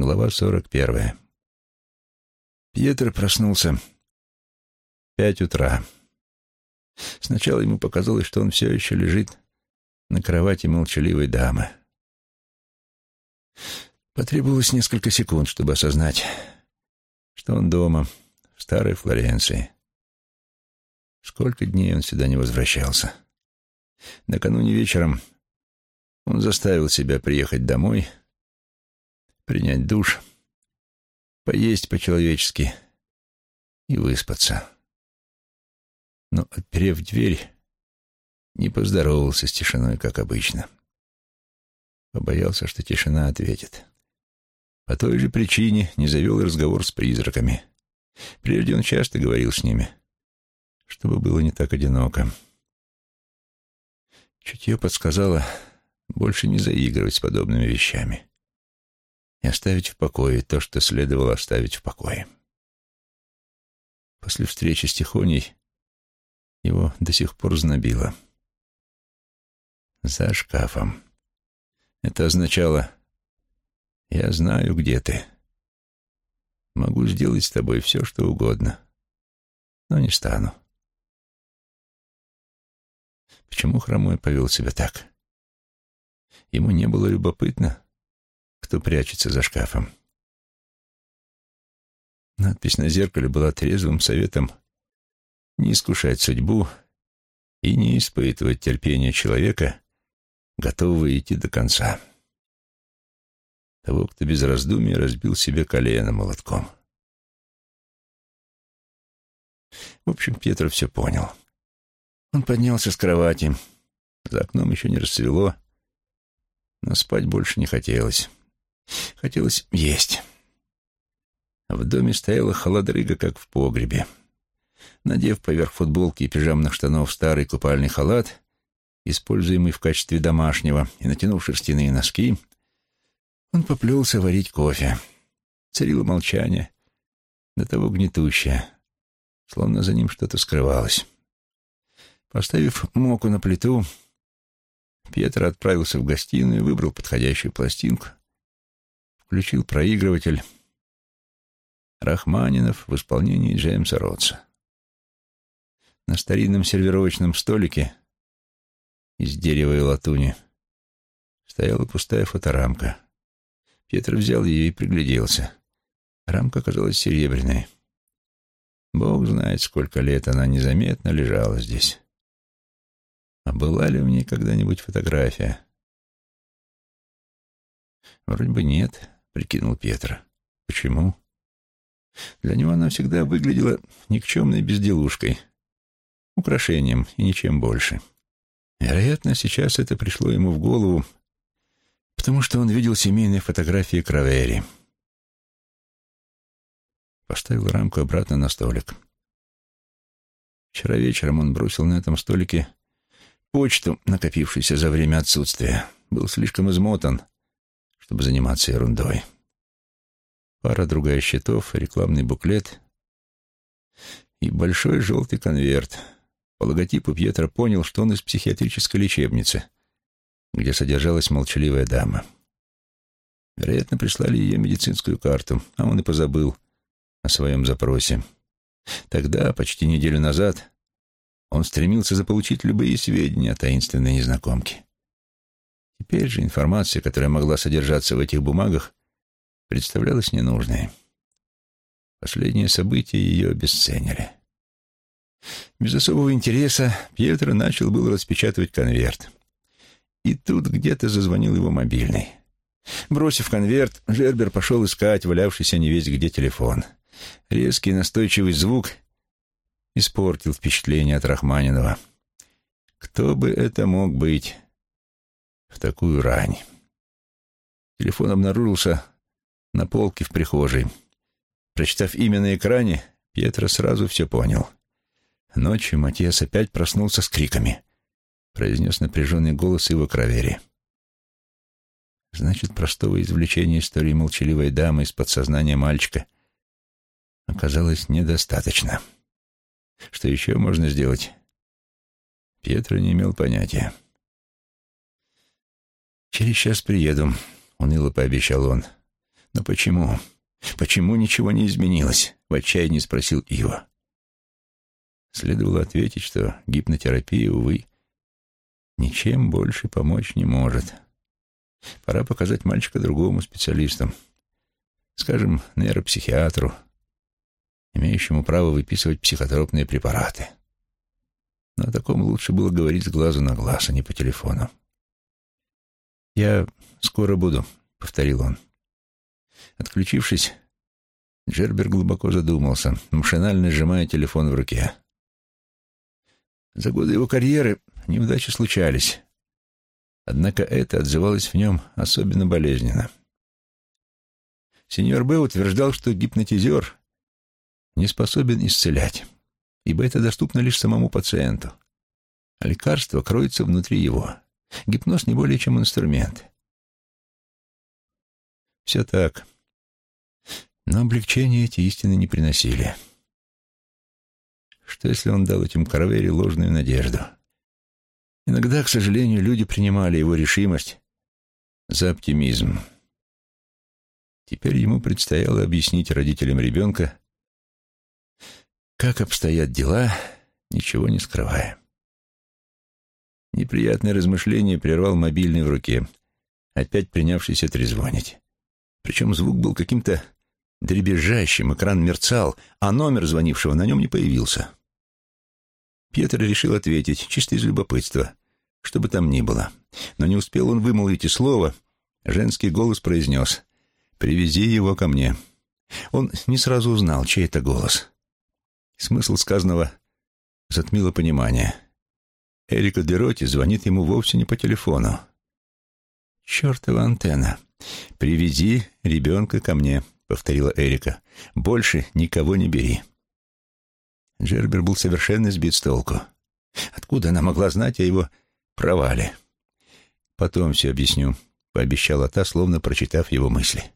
Глава сорок первая. Пьетро проснулся в пять утра. Сначала ему показалось, что он все еще лежит на кровати молчаливой дамы. Потребовалось несколько секунд, чтобы осознать, что он дома, в старой Флоренции. Сколько дней он сюда не возвращался. Накануне вечером он заставил себя приехать домой — принять душ, поесть по-человечески и выспаться. Но, отперев дверь, не поздоровался с тишиной, как обычно. Побоялся, что тишина ответит. По той же причине не завел разговор с призраками. Прежде он часто говорил с ними, чтобы было не так одиноко. Чутье подсказало больше не заигрывать с подобными вещами и оставить в покое то, что следовало оставить в покое. После встречи с Тихоней его до сих пор знобило. За шкафом. Это означало «Я знаю, где ты. Могу сделать с тобой все, что угодно, но не стану». Почему Хромой повел себя так? Ему не было любопытно, кто прячется за шкафом. Надпись на зеркале была трезвым советом не искушать судьбу и не испытывать терпения человека, готового идти до конца. Того, кто без раздумий разбил себе колено молотком. В общем, Петр все понял. Он поднялся с кровати. За окном еще не расцвело, но спать больше не хотелось. Хотелось есть. В доме стояла холодрыга, как в погребе. Надев поверх футболки и пижамных штанов старый купальный халат, используемый в качестве домашнего, и натянув шерстяные носки, он поплелся варить кофе. Царило молчание, до того гнетущее, словно за ним что-то скрывалось. Поставив моку на плиту, Петр отправился в гостиную, выбрал подходящую пластинку включил проигрыватель Рахманинов в исполнении Джеймса Ротса. На старинном сервировочном столике из дерева и латуни стояла пустая фоторамка. Петр взял ее и пригляделся. Рамка оказалась серебряной. Бог знает, сколько лет она незаметно лежала здесь. А была ли в ней когда-нибудь фотография? Вроде бы нет прикинул Петр. Почему? Для него она всегда выглядела никчемной безделушкой, украшением и ничем больше. Вероятно, сейчас это пришло ему в голову, потому что он видел семейные фотографии Кравери. Поставил рамку обратно на столик. Вчера вечером он бросил на этом столике почту, накопившуюся за время отсутствия. Был слишком измотан, чтобы заниматься ерундой. Пара-другая счетов, рекламный буклет и большой желтый конверт. По логотипу Пьетро понял, что он из психиатрической лечебницы, где содержалась молчаливая дама. Вероятно, прислали ее медицинскую карту, а он и позабыл о своем запросе. Тогда, почти неделю назад, он стремился заполучить любые сведения о таинственной незнакомке. Теперь же информация, которая могла содержаться в этих бумагах, представлялась ненужной. Последние события ее обесценили. Без особого интереса Пьетро начал было распечатывать конверт. И тут где-то зазвонил его мобильный. Бросив конверт, Жербер пошел искать валявшийся не весь где телефон. Резкий настойчивый звук испортил впечатление от Рахманинова. Кто бы это мог быть? В такую рань. Телефон обнаружился на полке в прихожей. Прочитав имя на экране, Пьетро сразу все понял. Ночью Матиас опять проснулся с криками. Произнес напряженный голос его кровери. Значит, простого извлечения истории молчаливой дамы из подсознания мальчика оказалось недостаточно. Что еще можно сделать? Пьетро не имел понятия. «Через час приеду», — уныло пообещал он. Но почему? Почему ничего не изменилось? В отчаянии спросил Ива. Следовало ответить, что гипнотерапия, увы, ничем больше помочь не может. Пора показать мальчика другому специалисту, скажем, нейропсихиатру, имеющему право выписывать психотропные препараты. Но о таком лучше было говорить с глазу на глаз, а не по телефону. «Я скоро буду», — повторил он. Отключившись, Джербер глубоко задумался, машинально сжимая телефон в руке. За годы его карьеры неудачи случались. Однако это отзывалось в нем особенно болезненно. Сеньор Б. утверждал, что гипнотизер не способен исцелять, ибо это доступно лишь самому пациенту. А лекарство кроется внутри его. Гипноз не более чем инструмент. Все так. Но облегчения эти истины не приносили. Что, если он дал этим Каравери ложную надежду? Иногда, к сожалению, люди принимали его решимость за оптимизм. Теперь ему предстояло объяснить родителям ребенка, как обстоят дела, ничего не скрывая. Неприятное размышление прервал мобильный в руке, опять принявшийся трезвонить. Причем звук был каким-то дребезжащим, экран мерцал, а номер звонившего на нем не появился. Пьетро решил ответить, чисто из любопытства, что бы там ни было. Но не успел он вымолвить и слова, женский голос произнес «Привези его ко мне». Он не сразу узнал, чей это голос. Смысл сказанного затмило понимание. Эрика Дероти звонит ему вовсе не по телефону. «Чертова антенна! Привези ребенка ко мне», — повторила Эрика. «Больше никого не бери». Джербер был совершенно сбит с толку. Откуда она могла знать о его провале? «Потом все объясню», — пообещала та, словно прочитав его мысли.